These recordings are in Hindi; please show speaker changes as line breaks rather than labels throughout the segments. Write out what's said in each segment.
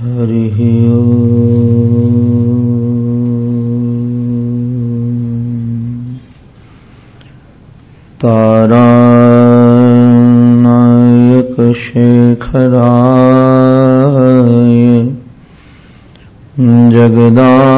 हरिः तारानायकशेखराय जगदाधाराय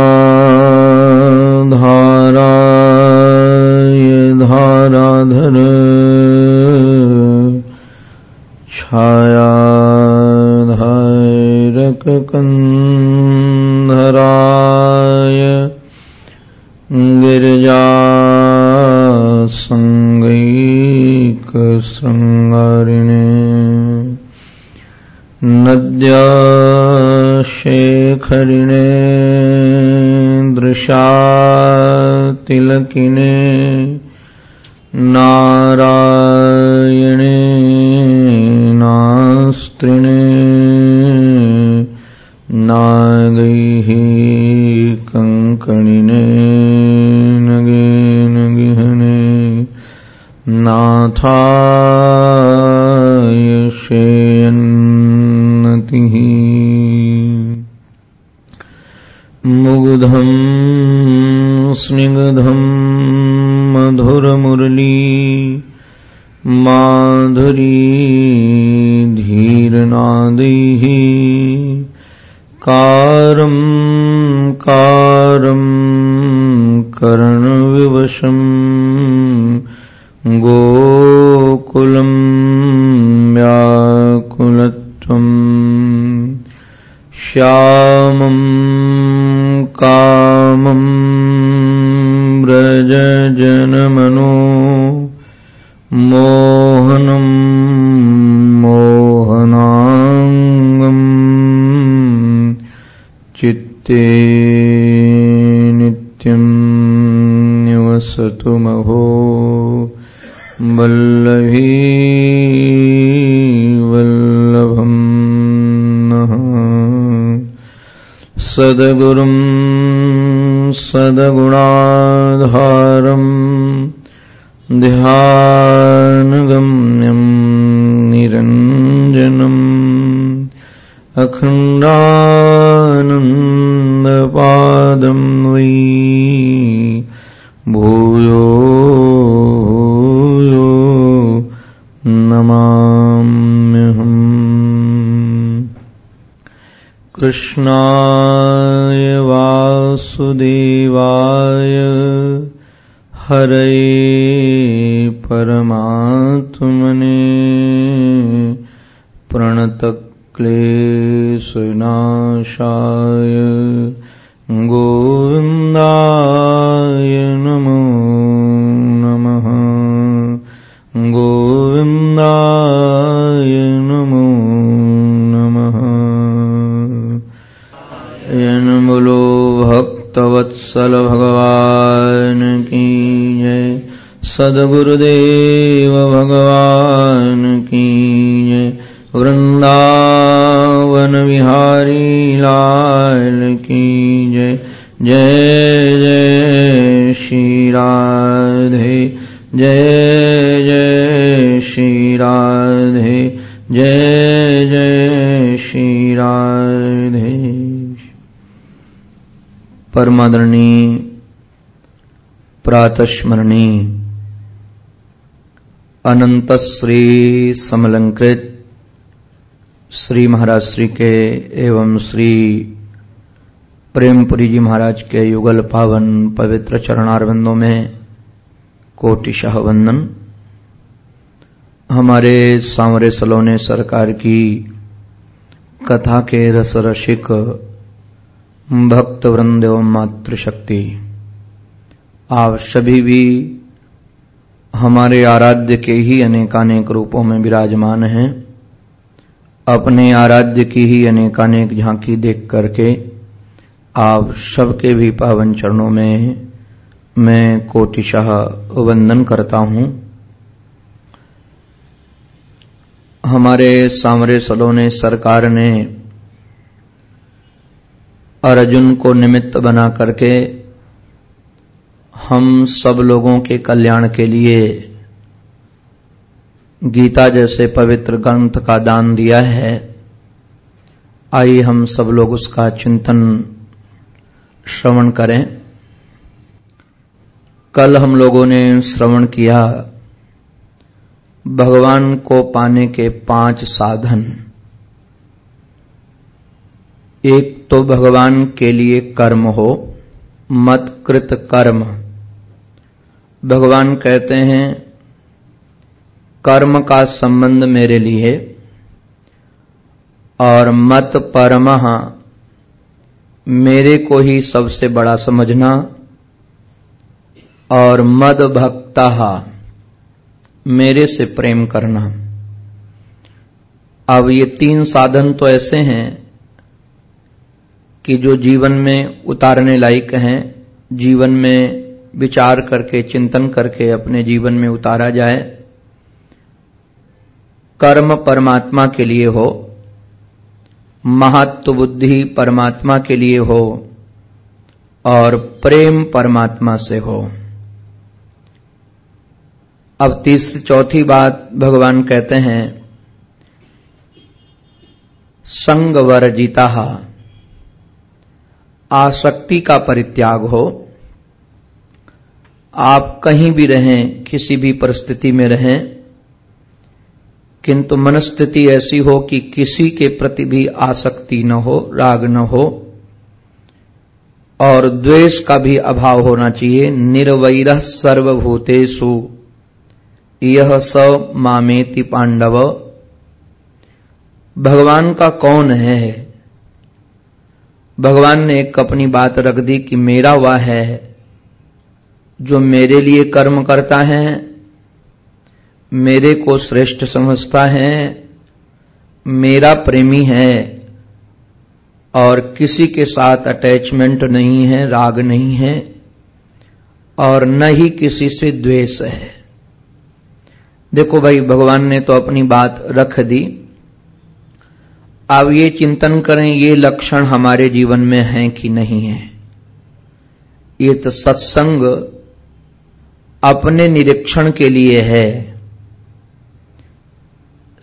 नद्याशेखरिणे दृशातिलकिने नारायणे नास्त्रिणे नागैः कङ्कणिने नगे नगिहने नाथाय स्निग्धम् मधुरमुरली माधुरी धीरनादैः कारम् कारम् कर्णविवशम् गोकुलम् व्याकुलत्वम् श्यामम् निवसतु महो वल्लभी वल्लभम् सद्गुरुम् सद्गुणाधारम् ध्यानगम्यम् निरञ्जनम्। अखण्डानन्दपादम् कृष्णाय वासुदेवाय हरे परमात्मने प्रणतक्लेशनाशाय गोविन्दाय भक्तवत्सल भगवान की जय। सदगुरुदेव भगवान की जय। वृंदावन विहारी लाल की जय। जय जय श्री राधे। जय परमादरणी, प्रातस्मरणी अनंत श्री समलंकृत, श्री महाराज श्री के एवं श्री प्रेमपुरी जी महाराज के युगल पावन पवित्र चरणारविंदों में कोटिशाह वंदन। हमारे सांवरे सलोने सरकार की कथा के रस रसिक भक्त वृंद एवं मातृशक्ति। आप सभी भी हमारे आराध्य के ही अनेकानेक रूपों में विराजमान हैं। अपने आराध्य की ही अनेकानेक झांकी देख करके आप सबके भी पावन चरणों में मैं कोटिशाह वंदन करता हूँ। हमारे सांवरे सलोने सरकार ने अर्जुन को निमित्त बना करके हम सब लोगों के कल्याण के लिए गीता जैसे पवित्र ग्रंथ का दान दिया है। आइए हम सब लोग उसका चिंतन श्रवण करें। कल हम लोगों ने श्रवण किया भगवान को पाने के पाँच साधन। एक तो भगवान के लिए कर्म हो, मत कृत कर्म। भगवान कहते हैं, कर्म का संबंध मेरे लिए और मत परम, मेरे को ही सबसे बड़ा समझना और मद भक्ता, मेरे से प्रेम करना। अब ये तीन साधन तो ऐसे हैं कि जो जीवन में उतारने लायक हैं, जीवन में विचार करके, चिंतन करके अपने जीवन में उतारा जाए, कर्म परमात्मा के लिए हो, महत्व बुद्धि परमात्मा के लिए हो, और प्रेम परमात्मा से हो। अब तीसरी चौथी बात भगवान कहते हैं संग वर्जिता आसक्ति का परित्याग हो। आप कहीं भी रहें, किसी भी परिस्थिति में रहें, किंतु मनस्थिति ऐसी हो कि किसी के प्रति भी आसक्ति न हो, राग न हो, और द्वेष का भी अभाव होना चाहिए। निर्वैर सर्वभूतेषु, यह स मामेति पांडव। भगवान का कौन है? भगवान ने एक अपनी बात रख दी कि मेरा वह है जो मेरे लिए कर्म करता है, मेरे को श्रेष्ठ समझता है, मेरा प्रेमी है और किसी के साथ अटैचमेंट नहीं है, राग नहीं है और न ही किसी से द्वेष है। देखो भाई, भगवान ने तो अपनी बात रख दी। अब ये चिंतन करें, ये लक्षण हमारे जीवन में हैं कि नहीं है। ये तो सत्संग अपने निरीक्षण के लिए है।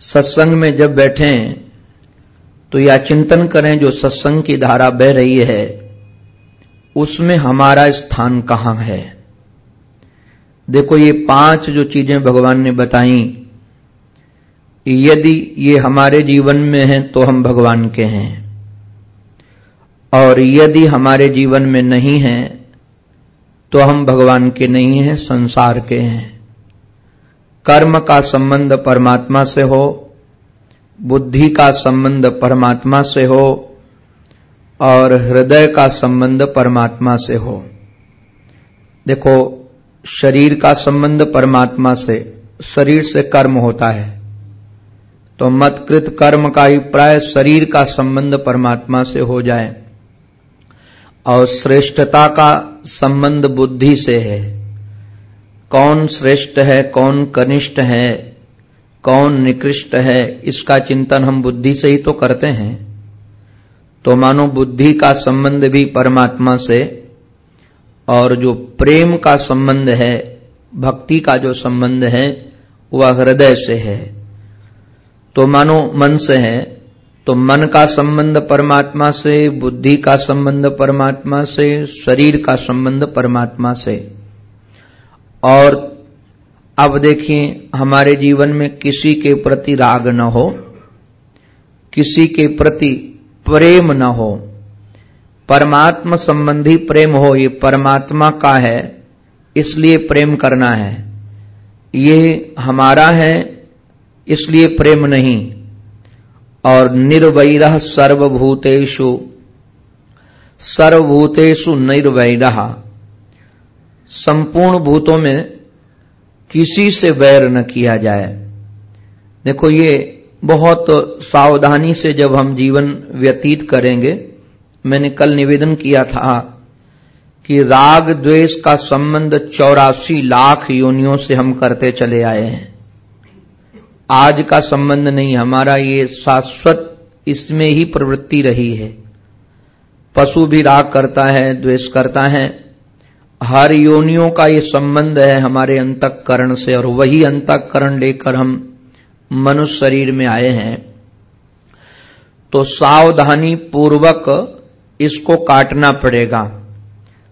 सत्संग में जब बैठे तो या चिंतन करें जो सत्संग की धारा बह रही है, उसमें हमारा स्थान कहाँ है? देखो ये पाँच जो चीज़ें भगवान ने बताई यदि ये हमारे जीवन में हैं तो हम भगवान के हैं। और यदि हमारे जीवन में नहीं हैं तो हम भगवान के नहीं हैं, संसार के हैं। कर्म का संबंध परमात्मा से हो, बुद्धि का संबंध परमात्मा से हो, और हृदय का संबंध परमात्मा से हो। देखो, शरीर का संबंध परमात्मा से, शरीर से कर्म होता है। तो मतकृत कर्म का अभिप्राय शरीर का संबंध परमात्मा से हो जाए और श्रेष्ठता का संबंध बुद्धि से है। कौन श्रेष्ठ है, कौन कनिष्ठ है, कौन निकृष्ट है, इसका चिंतन हम बुद्धि से ही तो करते हैं। तो मानो बुद्धि का संबंध भी परमात्मा से और जो प्रेम का संबंध है, भक्ति का जो संबंध है, वह हृदय से है। तो मानो मन से है तो मन का संबंध परमात्मा से, बुद्धि का संबंध परमात्मा से, शरीर का संबंध परमात्मा से। और अब देखिए, हमारे जीवन में किसी के प्रति राग न हो, किसी के प्रति प्रेम न हो, परमात्मा संबंधी प्रेम हो, ये परमात्मा का है, इसलिए प्रेम करना है। ये हमारा है इसलिए प्रेम नहीं। और निर्वैर सर्वभूतेषु सर्वभूतेषु निर्वैर संपूर्ण भूतों में किसी से वैर न किया जाए। देखो, ये बहुत सावधानी से जब हम जीवन व्यतीत करेंगे, मैंने कल निवेदन किया था कि राग द्वेष का संबंध चौरासी लाख योनियों से हम करते चले आए हैं। आज का संबंध नहीं, हमारा ये शाश्वत इसमें ही प्रवृत्ति रही है। पशु भी राग करता है, द्वेष करता है। हर योनियों का ये संबंध है हमारे अंतकरण से, और वही अंतकरण लेकर हम मनुष्य शरीर में आए हैं। तो सावधानी पूर्वक इसको काटना पड़ेगा।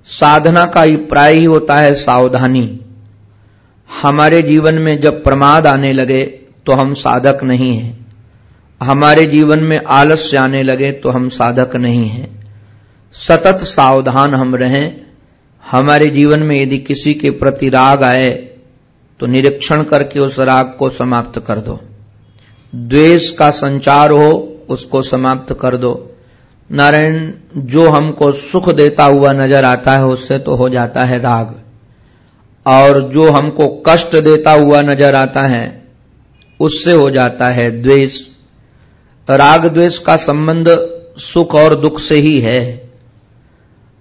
साधना का अभिप्राय ही होता है सावधानी। हमारे जीवन में जब प्रमाद आने लगे तो हम साधक नहीं हैं। हमारे जीवन में आलस्य आने लगे तो हम साधक नहीं हैं। सतत सावधान हम रहें। हमारे जीवन में यदि किसी के प्रति राग आए तो निरीक्षण करके उस राग को समाप्त कर दो। द्वेष का संचार हो, उसको समाप्त कर दो। नारायण, जो हमको सुख देता हुआ नज़र आता है, उससे तो हो जाता है राग। और जो हमको कष्ट देता हुआ नज़र आता है उससे हो जाता है द्वेष। राग द्वेष का संबंध सुख और दुख से ही है।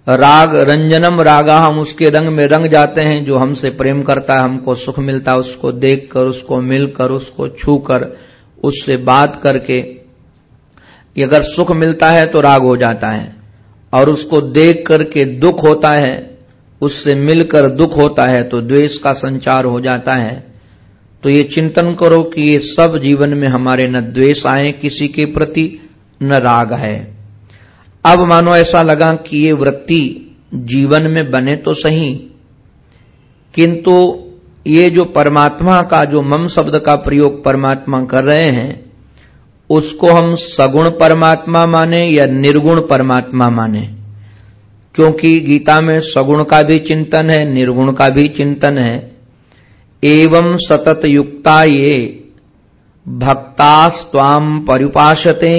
राग, रंजनम रागा, हम उसके रंग में रंग जाते हैं जो हमसे प्रेम करता है, हमको सुख मिलता है, उसको देखकर, उसको मिलकर, उसको छूकर, उससे बात करके। अगर सुख मिलता है तो राग हो जाता है और उसको देख करके दुख होता है, उससे मिलकर दुख होता है तो द्वेष का संचार हो जाता है। तो ये चिंतन करो कि ये सब जीवन में हमारे न द्वेष आए, किसी के प्रति न राग है अब मानो ऐसा लगा कि ये वृत्ति जीवन में बने तो सही, किंतु ये जो परमात्मा का, जो मम शब्द का प्रयोग परमात्मा कर रहे हैं, उसको हम सगुण परमात्मा माने या निर्गुण परमात्मा माने? क्योंकि गीता में सगुण का भी चिंतन है, निर्गुण का भी चिंतन है। एवं सतत युक्ता ये भक्तास्वाम परुपाशते,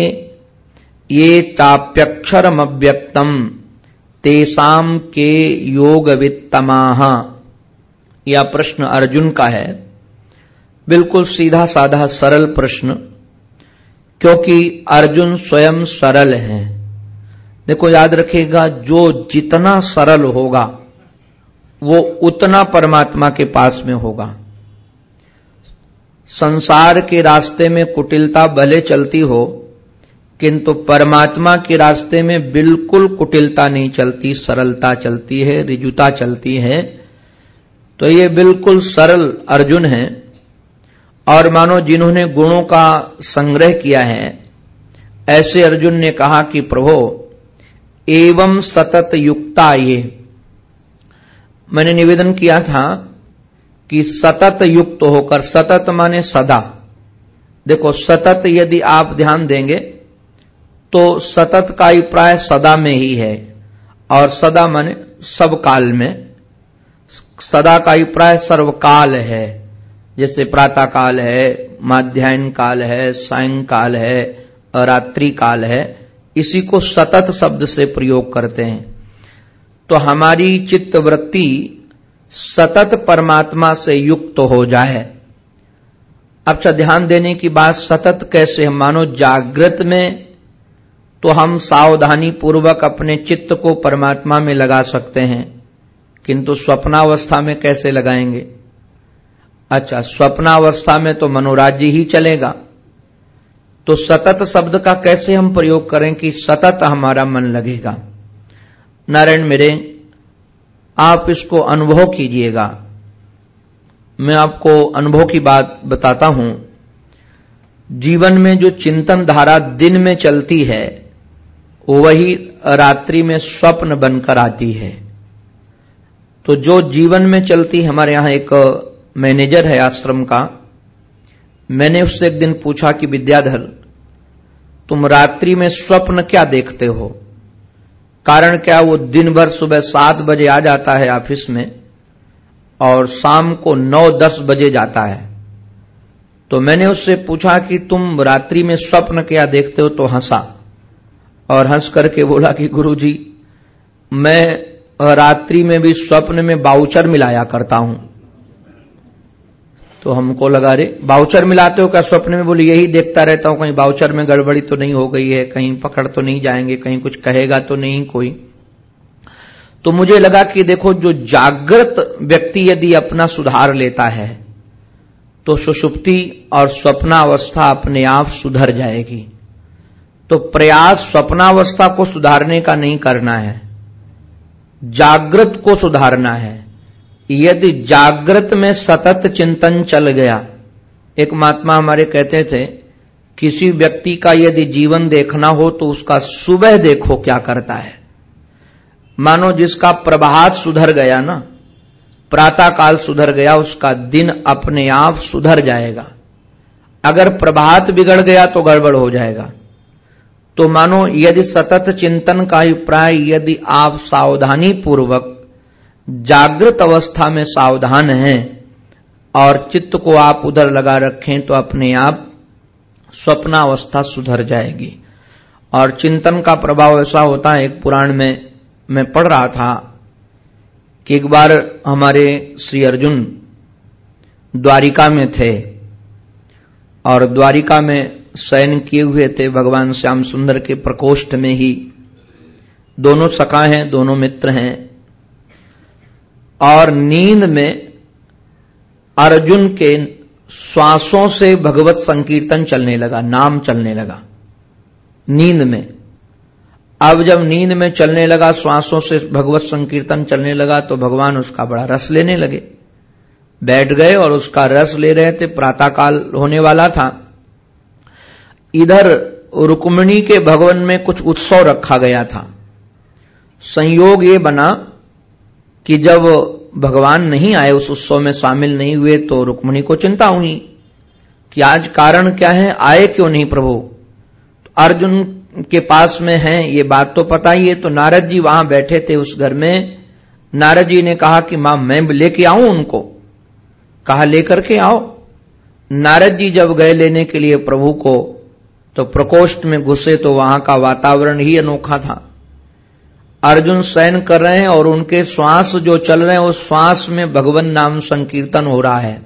ये चाप्यक्षरम अव्यक्तम तेसाम के योग यह प्रश्न अर्जुन का है। बिल्कुल सीधा साधा सरल प्रश्न, क्योंकि अर्जुन स्वयं सरल है। देखो याद रखिएगा, जो जितना सरल होगा वो उतना परमात्मा के पास में होगा। संसार के रास्ते में कुटिलता भले चलती हो, किंतु परमात्मा के रास्ते में बिल्कुल कुटिलता नहीं चलती, सरलता चलती है, रिजुता चलती है। तो ये बिल्कुल सरल अर्जुन है। और मानो जिन्होंने गुणों का संग्रह किया है, ऐसे अर्जुन ने कहा कि प्रभो, एवं सतत युक्ता ये। मैंने निवेदन किया था कि सतत युक्त होकर, सतत माने सदा। देखो, सतत यदि आप ध्यान देंगे तो सतत का अभिप्राय सदा में ही है। और सदा माने सब काल में। सदा का अभिप्राय सर्वकाल है। जैसे प्रातः काल है माध्यायन काल है, सायंकाल है रात्रि काल है, इसी को सतत शब्द से प्रयोग करते हैं। तो हमारी चित्त वृत्ति सतत परमात्मा से युक्त तो हो जाए। अच्छा ध्यान देने की बात, सतत कैसे मानो, जागृत में तो हम सावधानी पूर्वक अपने चित्त को परमात्मा में लगा सकते हैं, किंतु स्वप्नावस्था में कैसे लगाएँगे? अच्छा स्वप्नावस्था में तो मनोराज्य ही चलेगा। तो सतत शब्द का कैसे हम प्रयोग करें कि सतत हमारा मन लगेगा? नारायण मेरे, आप इसको अनुभव कीजिएगा। मैं आपको अनुभव की बात बताता हूँ। जीवन में जो चिंतन धारा दिन में चलती है, वही रात्रि में स्वप्न बनकर आती है। तो जो जीवन में चलती हमारे यहाँ एक मैनेजर है आश्रम का, मैंने उससे एक दिन पूछा कि, विद्याधर, तुम रात्रि में स्वप्न क्या देखते हो? कारण क्या? वो दिन भर सुबह सात बजे आ जाता है ऑफ़िस में और शाम को नौ, दस बजे जाता है। तो मैंने उससे पूछा कि तुम रात्रि में स्वप्न क्या देखते हो? तो हंसा और हंस करके बोला कि गुरु जी मैं रात्रि में भी स्वप्न में बाउचर मिलाया करता हूँ। तो हमको लगा रे बाउचर मिलाते हो क्या? स्वप्न में बोले, यही देखता रहता हूँ, कहीं बाउचर में गड़बड़ी तो नहीं हो गई है, कहीं पकड़ तो नहीं जाएँगे, कहीं कुछ कहेगा तो नहीं कोई। तो मुझे लगा कि देखो, जो जागृत व्यक्ति यदि अपना सुधार लेता है तो सुषुप्ति और स्वप्नावस्था अपने आप सुधर जाएगी। तो प्रयास स्वप्नावस्था को सुधारने का नहीं करना है, जागृत को सुधारना है। यदि जागृत में सतत चिंतन चल गया, एक महात्मा हमारे कहते थे, किसी व्यक्ति का यदि जीवन देखना हो तो उसका सुबह देखो क्या करता है। मानो जिसका प्रभात सुधर गया ना प्रातः काल सुधर गया, उसका दिन अपने आप सुधर जाएगा। अगर प्रभात बिगड़ गया तो गड़बड़ हो जाएगा। तो मानो यदि सतत चिंतन का अभिप्राय, यदि आप सावधानी पूर्वक जागृत अवस्था में सावधान हैं और चित्त को आप उधर लगा रखें तो अपने आप स्वप्नावस्था सुधर जाएगी। और चिंतन का प्रभाव ऐसा होता है, एक पुराण में मैं पढ़ रहा था कि एक बार हमारे श्री अर्जुन द्वारिका में थे और द्वारिका में शयन किए हुए थे भगवान श्याम सुंदर के प्रकोष्ठ में ही। दोनों सखा हैं, दोनों मित्र हैं। और नींद में अर्जुन के श्वासों से भगवत संकीर्तन चलने लगा, नाम चलने लगा, नींद में। अब जब नींद में चलने लगा, श्वासों से भगवत संकीर्तन चलने लगा तो भगवान उसका बड़ा रस लेने लगे। बैठ गए और उसका रस ले रहे थे, प्रातःकाल होने वाला था। इधर रुक्मिणी के भगवन में कुछ उत्सव रखा गया था। संयोग ये बना कि जब भगवान नहीं आए, उस उत्सव में शामिल नहीं हुए तो रुक्मणी को चिंता हुई कि आज कारण क्या है, आए क्यों नहीं प्रभु? तो अर्जुन के पास में है, ये बात तो पता ही है तो नारद जी वहाँ बैठे थे उस घर में। नारद जी ने कहा कि माँ, मैं लेके आऊँ उनको। कहा, लेकर के आओ। नारद जी जब गए लेने के लिए प्रभु को तो प्रकोष्ठ में घुसे तो वहाँ का वातावरण ही अनोखा था। अर्जुन शयन कर रहे हैं और उनके श्वास जो चल रहे हैं, उस श्वास में भगवान नाम संकीर्तन हो रहा है।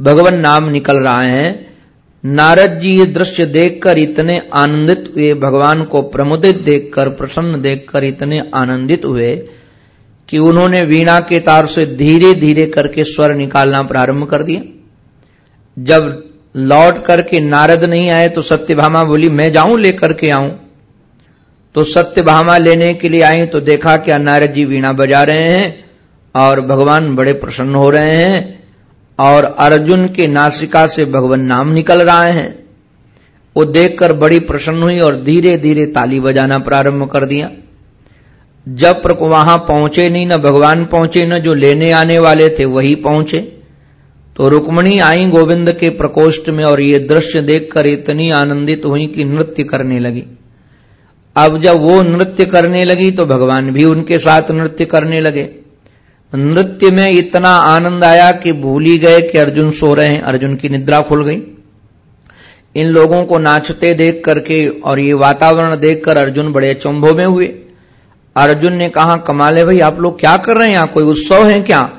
भगवान नाम निकल रहा है। नारद जी ये दृश्य देखकर इतने आनंदित हुए, भगवान को प्रमुदित देखकर, प्रसन्न देखकर इतने आनंदित हुए कि उन्होंने वीणा के तार से धीरे धीरे करके स्वर निकालना प्रारंभ कर दिया। जब लौट करके नारद नहीं आए तो सत्यभामा बोली, मैं जाऊँ, लेकर के आऊँ? तो सत्य भामा लेने के लिए आई तो देखा कि नारद जी वीणा बजा रहे हैं और भगवान बड़े प्रसन्न हो रहे हैं और अर्जुन के नासिका से भगवान नाम निकल रहे हैं। वो देखकर बड़ी प्रसन्न हुई और धीरे धीरे ताली बजाना प्रारंभ कर दिया। जब वहाँ पहुँचे नहीं, न भगवान पहुँचे, न जो लेने आने वाले थे वही पहुँचे। तो रुक्मणी आई गोविंद के प्रकोष्ठ में और ये दृश्य देखकर इतनी आनंदित हुई कि नृत्य करने लगी। अब जब वो नृत्य करने लगी तो भगवान भी उनके साथ नृत्य करने लगे। नृत्य में इतना आनंद आया कि भूल ही गए कि अर्जुन सो रहे हैं, अर्जुन की निद्रा खुल गई। इन लोगों को नाचते देख करके और ये वातावरण देखकर अर्जुन बड़े चंभो में हुए। अर्जुन ने कहा, कमाले भाई, आप लोग क्या कर रहे हैं? यहाँ कोई उत्सव है क्या?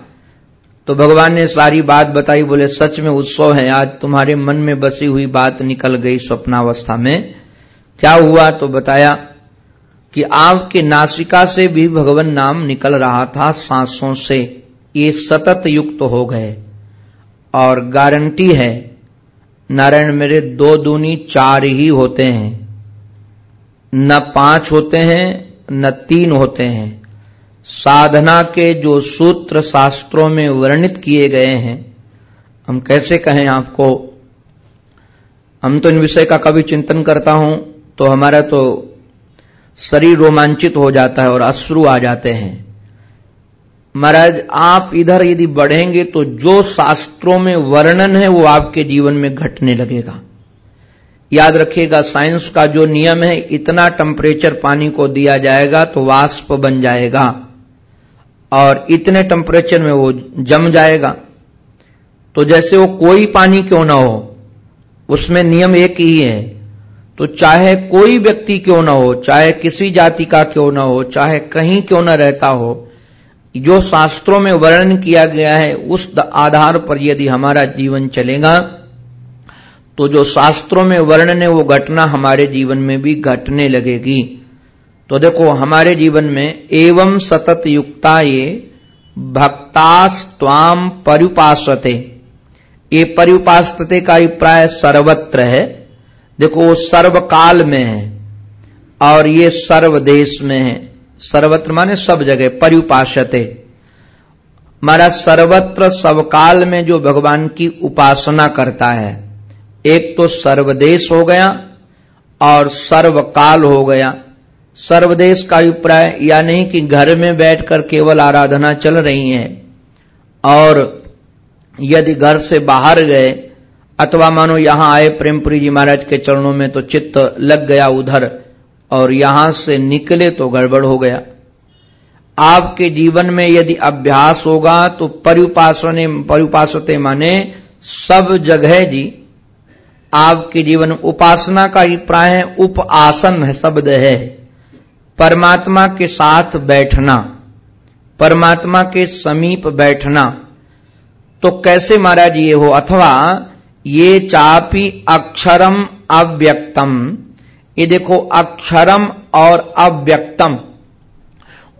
तो भगवान ने सारी बात बताई, बोले, सच में उत्सव है, आज तुम्हारे मन में बसी हुई बात निकल गई स्वप्नावस्था में। क्या हुआ? तो बताया कि आपके नासिका से भी भगवान नाम निकल रहा था सांसों से। ये सतत युक्त हो गए। और गारंटी है, नारायण मेरे दो दूनी चार ही होते हैं। न पाँच होते हैं, न तीन होते हैं। साधना के जो सूत्र शास्त्रों में वर्णित किए गए हैं, हम कैसे कहें आपको? हम तो इन विषय का कभी चिंतन करता हूँ तो हमारा तो शरीर रोमांचित हो जाता है और अश्रु आ जाते हैं। महाराज, आप इधर यदि बढ़ेंगे तो जो शास्त्रों में वर्णन है वो आपके जीवन में घटने लगेगा। याद रखिएगा, साइंस का जो नियम है, इतना टेम्परेचर पानी को दिया जाएगा तो वाष्प बन जाएगा और इतने टेम्परेचर में वो जम जाएगा। तो जैसे वो कोई पानी क्यों ना हो, उसमें नियम एक ही है तो चाहे कोई व्यक्ति क्यों ना हो, चाहे किसी जाति का क्यों ना हो, चाहे कहीं क्यों ना रहता हो, जो शास्त्रों में वर्णन किया गया है, उस आधार पर यदि हमारा जीवन चलेगा तो जो शास्त्रों में वर्णन है, वो घटना हमारे जीवन में भी घटने लगेगी। तो देखो, हमारे जीवन में एवं सतत युक्ता ये भक्तास्वाम परुपासते ये परुपासते का अभिप्राय सर्वत्र है। देखो, वो सर्वकाल में है और ये सर्वदेश में है। सर्वत्र माने सब जगह परिपाशते मारा सर्वत्र, सबकाल में जो भगवान की उपासना करता है, एक तो सर्वदेश हो गया और सर्वकाल हो गया। सर्वदेश का अभिप्राय या नहीं कि घर में बैठकर केवल आराधना चल रही है और यदि घर से बाहर गए अथवा मानो यहाँ आए प्रेमपुरी जी महाराज के चरणों में तो चित्त लग गया उधर, और यहाँ से निकले तो गड़बड़ हो गया। आपके जीवन में यदि अभ्यास होगा तो परिउपासने, परिउपासते माने सब जगह जी, आपके जीवन उपासना का है उप आसन है, शब्द है। परमात्मा के साथ बैठना, परमात्मा के समीप बैठना तो कैसे महाराज ये हो? अथवा ये चापी अक्षरम अव्यक्तम। ये देखो, अक्षरम और अव्यक्तम।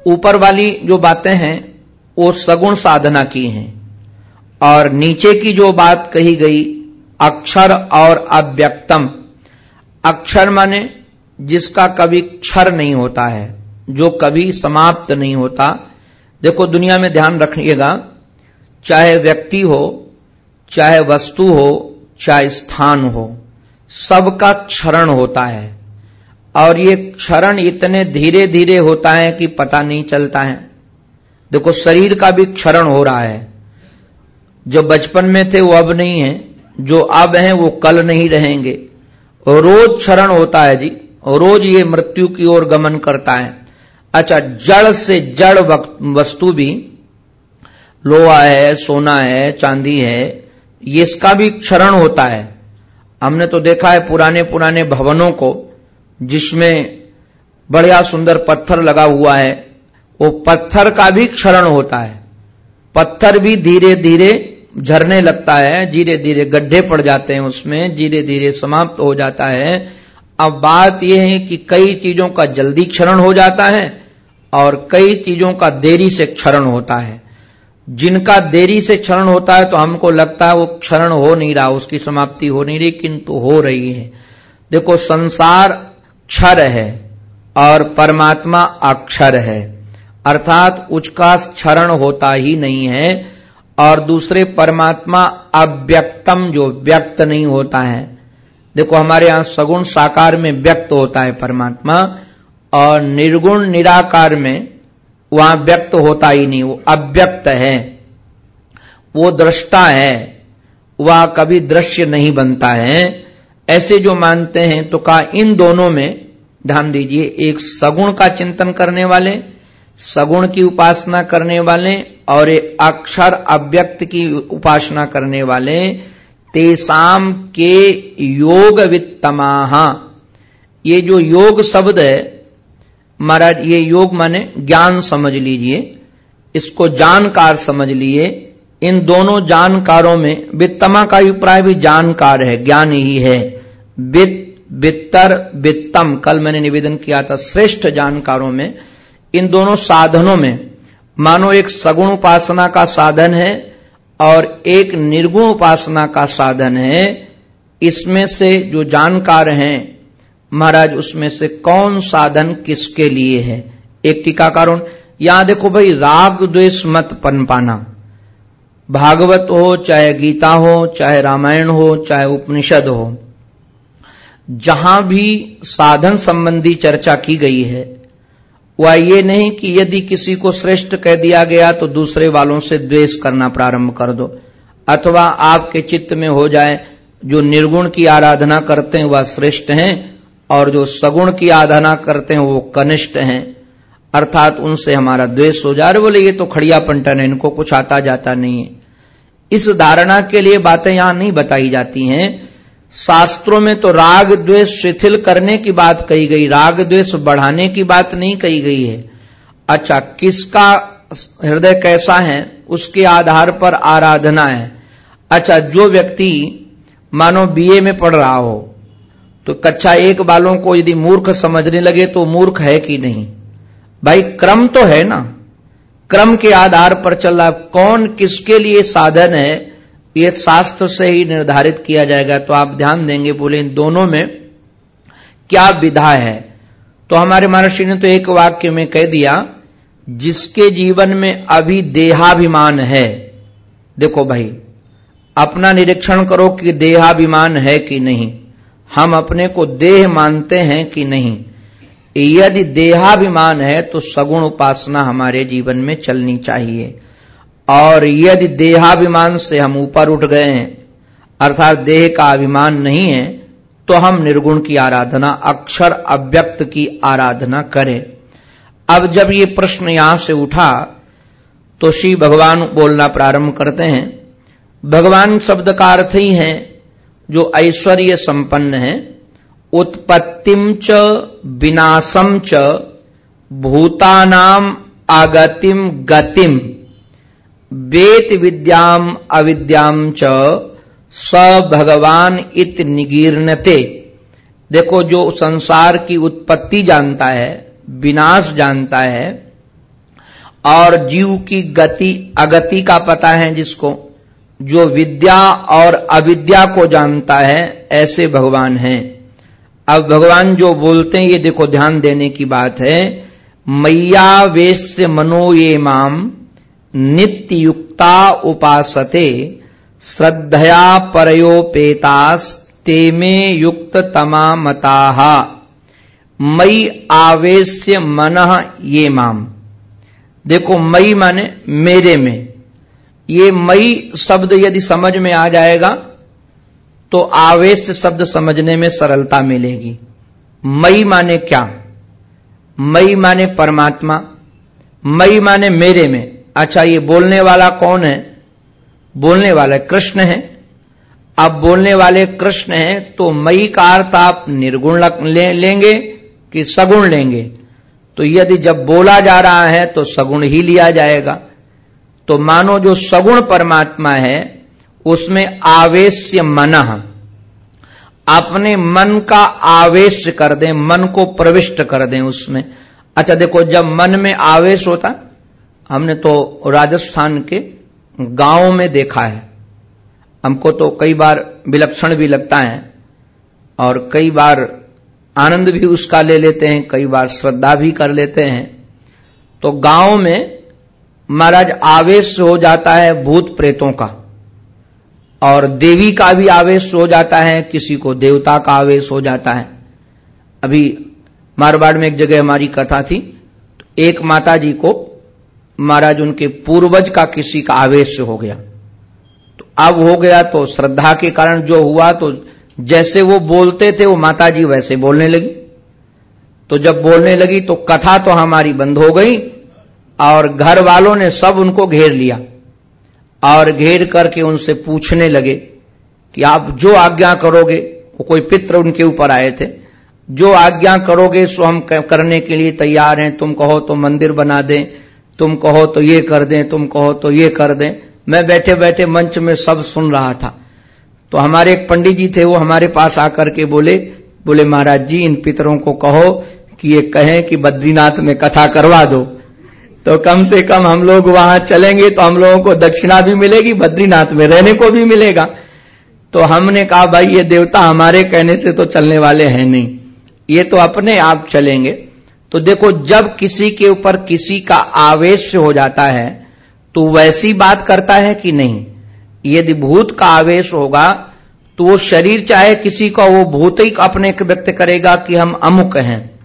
ऊपर वाली जो बातें हैं, वो सगुण साधना की हैं। और नीचे की जो बात कही गई, अक्षर और अव्यक्तम। अक्षर माने जिसका कभी क्षर नहीं होता है, जो कभी समाप्त नहीं होता। देखो, दुनिया में ध्यान रखिएगा, चाहे व्यक्ति हो, चाहे वस्तु हो चाहे स्थान हो, सबका क्षरण होता है। और ये क्षरण इतने धीरे धीरे होता है कि पता नहीं चलता है। देखो, शरीर का भी क्षरण हो रहा है। जो बचपन में थे, वो अब नहीं है। जो अब हैं, वो कल नहीं रहेंगे। रोज क्षरण होता है जी। रोज ये मृत्यु की ओर गमन करता है। अच्छा जड़ से जड़ वस्तु भी, लोहा है, सोना है, चांदी है ये इसका भी क्षरण होता है। हमने तो देखा है पुराने पुराने भवनों को, जिसमें बढ़िया सुंदर पत्थर लगा हुआ है। वो पत्थर का भी क्षरण होता है। पत्थर भी धीरे धीरे झरने लगता है धीरे धीरे गड्ढे पड़ जाते हैं उसमें धीरे धीरे समाप्त हो जाता है। अब बात यह है कि कई चीज़ों का जल्दी क्षरण हो जाता है और कई चीज़ों का देरी से क्षरण होता है। जिनका देरी से क्षरण होता है तो हमको लगता है वो क्षरण हो नहीं रहा, उसकी समाप्ति हो नहीं रही, किंतु हो रही है। देखो, संसार क्षर है और परमात्मा अक्षर है। अर्थात उसका क्षरण होता ही नहीं है और दूसरे परमात्मा अव्यक्तम जो व्यक्त नहीं होता है। देखो, हमारे यहाँ सगुण साकार में व्यक्त होता है परमात्मा और निर्गुण निराकार में वहाँ व्यक्त होता ही नहीं, वो अव्यक्त है, वो दृष्टा है, वह कभी दृश्य नहीं बनता है। ऐसे जो मानते हैं तो कहा, इन दोनों में, ध्यान दीजिए, एक सगुण का चिंतन करने वाले, सगुण की उपासना करने वाले, और एक अक्षर अव्यक्त की उपासना करने वाले, तेसाम के योग वित्तमाह ये जो योग शब्द है महाराज, ये योग माने ज्ञान समझ लीजिए, इसको जानकार समझ लिए। इन दोनों जानकारों में वित्तमा का अभिप्राय भी जानकार है, ज्ञान ही है। वित्त वित्तर, वित्तम, कल मैंने निवेदन किया था श्रेष्ठ जानकारों में। इन दोनों साधनों में, मानो एक सगुण उपासना का साधन है और एक निर्गुण उपासना का साधन है। इसमें से जो जानकार हैं महाराज, उसमें से कौन साधन किसके लिए है? एक टीकाकारों यहाँ देखो भाई, राग द्वेष मत पन पाना भागवत हो, चाहे गीता हो, चाहे रामायण हो, चाहे उपनिषद हो, जहाँ भी साधन संबंधी चर्चा की गई है, वह ये नहीं कि यदि किसी को श्रेष्ठ कह दिया गया तो दूसरे वालों से द्वेष करना प्रारंभ कर दो, अथवा आपके चित्त में हो जाए, जो निर्गुण की आराधना करते हैं, वह श्रेष्ठ हैं और जो सगुण की आराधना करते हैं, वो कनिष्ठ हैं। अर्थात उनसे हमारा द्वेष हो जा रहे बोले, ये तो खड़िया पंटन है, इनको कुछ आता जाता नहीं है। इस धारणा के लिए बातें यहाँ नहीं बताई जाती हैं। शास्त्रों में तो राग द्वेष शिथिल करने की बात कही गई, राग द्वेष बढ़ाने की बात नहीं कही गई है। अच्छा किसका हृदय कैसा है, उसके आधार पर आराधना है। अच्छा जो व्यक्ति, मानो बीए में पढ़ रहा हो तो कक्षा एक वालों को यदि मूर्ख समझने लगे तो मूर्ख है कि नहीं? भाई, क्रम तो है ना? क्रम के आधार पर चल रहा कौन किसके लिए साधन है, ये शास्त्र से ही निर्धारित किया जाएगा। तो आप ध्यान देंगे, बोले, इन दोनों में क्या विधा है? तो हमारे महर्षि ने तो एक वाक्य में कह दिया, जिसके जीवन में अभी देहाभिमान है। देखो भाई, अपना निरीक्षण करो कि देहाभिमान है कि नहीं। हम अपने को देह मानते हैं कि नहीं? यदि देहाभिमान है तो सगुण उपासना हमारे जीवन में चलनी चाहिए। और यदि देहाभिमान से हम ऊपर उठ गए हैं, अर्थात देह का अभिमान नहीं है तो हम निर्गुण की आराधना, अक्षर अव्यक्त की आराधना करें। अब जब ये प्रश्न यहाँ से उठा तो श्री भगवान बोलना प्रारंभ करते हैं। भगवान शब्द का अर्थ ही है जो ऐश्वर्य संपन्न है उत्पत्तिम च विनाशम च भूतानाम आगतिम गतिम वेत विद्याम अविद्याम च स भगवान इत निगीर्णते। देखो, जो संसार की उत्पत्ति जानता है, विनाश जानता है, और जीव की गति, अगति का पता है जिसको जो विद्या और अविद्या को जानता है, ऐसे भगवान हैं। अब भगवान जो बोलते हैं, ये देखो, ध्यान देने की बात है मैया वेश मनो ये माम नित्य युक्ता उपासते, श्रद्धया परयोपेतास, तेमे युक्त तमा मता मई आवेश्य मन ये माम। देखो मई माने मेरे में। ये मई शब्द यदि समझ में आ जाएगा तो आवेश शब्द समझने में सरलता मिलेगी। मई माने क्या? मई माने परमात्मा मई माने मेरे में। अच्छा ये बोलने वाला कौन है? बोलने वाले कृष्ण है। अब बोलने वाले कृष्ण हैं तो मई का अर्थ आप निर्गुण ले, लेंगे कि सगुण लेंगे? तो यदि जब बोला जा रहा है तो सगुण ही लिया जाएगा। तो मानो जो सगुण परमात्मा है, उसमें आवेश्य मन। अपने मन का आवेश कर दें, मन को प्रविष्ट कर दें उसमें। अच्छा देखो, जब मन में आवेश होता, हमने तो राजस्थान के गाँव में देखा है। हमको तो कई बार विलक्षण भी लगता है और कई बार आनंद भी उसका ले लेते हैं, कई बार श्रद्धा भी कर लेते हैं। तो गाँव में महाराज, आवेश हो जाता है भूत प्रेतों का। और देवी का भी आवेश हो जाता है, किसी को देवता का आवेश हो जाता है। अभी मारवाड़ में एक जगह हमारी कथा थी तो एक माता जी को महाराज उनके पूर्वज का किसी का आवेश हो गया। तो अब हो गया तो श्रद्धा के कारण जो हुआ तो जैसे वो बोलते थे, वो माता जी वैसे बोलने लगी। तो जब बोलने लगी तो कथा तो हमारी बंद हो गई और घर वालों ने सब उनको घेर लिया और घेर करके उनसे पूछने लगे कि आप जो आज्ञा करोगे वो कोई पित्र उनके ऊपर आए थे, जो आज्ञा करोगे सो हम करने के लिए तैयार हैं, तुम कहो तो मंदिर बना दें, तुम कहो तो ये कर दें, तुम कहो तो ये कर दें। मैं बैठे बैठे मंच में सब सुन रहा था। तो हमारे एक पंडित जी थे, वो हमारे पास आकर के बोले बोले, महाराज जी, इन पितरों को कहो कि ये कहें कि बद्रीनाथ में कथा करवा दो। तो कम से कम हम लोग वहाँ चलेंगे तो हम लोगों को दक्षिणा भी मिलेगी, बद्रीनाथ में रहने को भी मिलेगा। तो हमने कहा, भाई, ये देवता हमारे कहने से तो चलने वाले हैं नहीं। ये तो अपने आप चलेंगे। तो देखो, जब किसी के ऊपर किसी का आवेश हो जाता है तो वैसी बात करता है कि नहीं? यदि भूत का आवेश होगा तो वो शरीर चाहे किसी का वो भूत ही अपने व्यक्त करेगा कि हम अमुक हैं।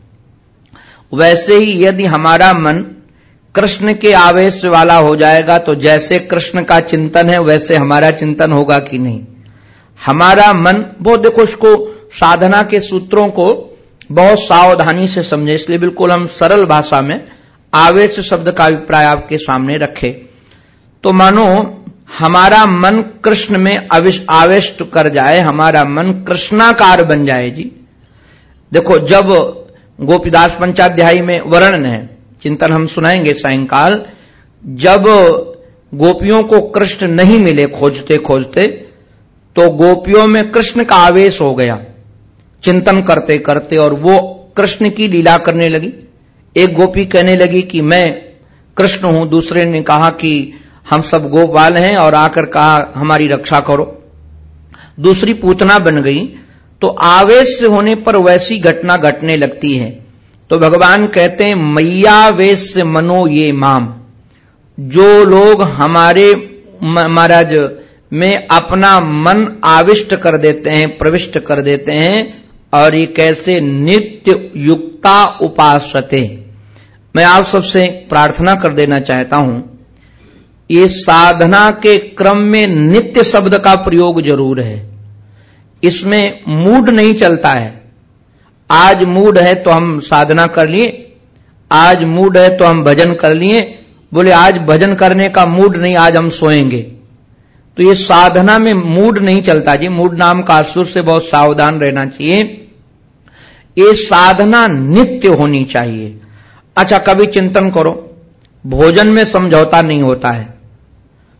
वैसे ही यदि हमारा मन कृष्ण के आवेश वाला हो जाएगा तो जैसे कृष्ण का चिंतन है, वैसे हमारा चिंतन होगा कि नहीं। हमारा मन, वो देखो उसको साधना के सूत्रों को बहुत सावधानी से समझे, इसलिए बिल्कुल हम सरल भाषा में आवेश शब्द का अभिप्राय आपके सामने रखे। तो मानो, हमारा मन कृष्ण में आवेश कर जाए, हमारा मन कृष्णाकार बन जाए जी। देखो, जब गोपीदास पंचाध्यायी में वर्णन है चिंतन हम सुनाएँगे सायंकाल, जब गोपियों को कृष्ण नहीं मिले खोजते खोजते तो गोपियों में कृष्ण का आवेश हो गया। चिंतन करते करते और वो कृष्ण की लीला करने लगी। एक गोपी कहने लगी कि मैं कृष्ण हूँ। दूसरे ने कहा कि हम सब गोपाल हैं और आकर कहा, हमारी रक्षा करो। दूसरी पूतना बन गई तो आवेश होने पर वैसी घटना घटने लगती है। तो भगवान कहते हैं मैया वेश मनो ये माम। जो लोग हमारे महाराज, में अपना मन आविष्ट कर देते हैं, प्रविष्ट कर देते हैं, और ये कैसे नित्य युक्ता उपासते मैं आप सबसे प्रार्थना कर देना चाहता हूँ, ये साधना के क्रम में नित्य शब्द का प्रयोग ज़रूर है। इसमें मूड नहीं चलता है। आज मूड है तो हम साधना कर लिए, आज मूड है तो हम भजन कर लिए। बोले, आज भजन करने का मूड नहीं, आज हम सोएँगे। तो ये साधना में मूड नहीं चलता जी। मूड नाम का असुर से बहुत सावधान रहना चाहिए। ये साधना नित्य होनी चाहिए। अच्छा कभी चिंतन करो। भोजन में समझौता नहीं होता है।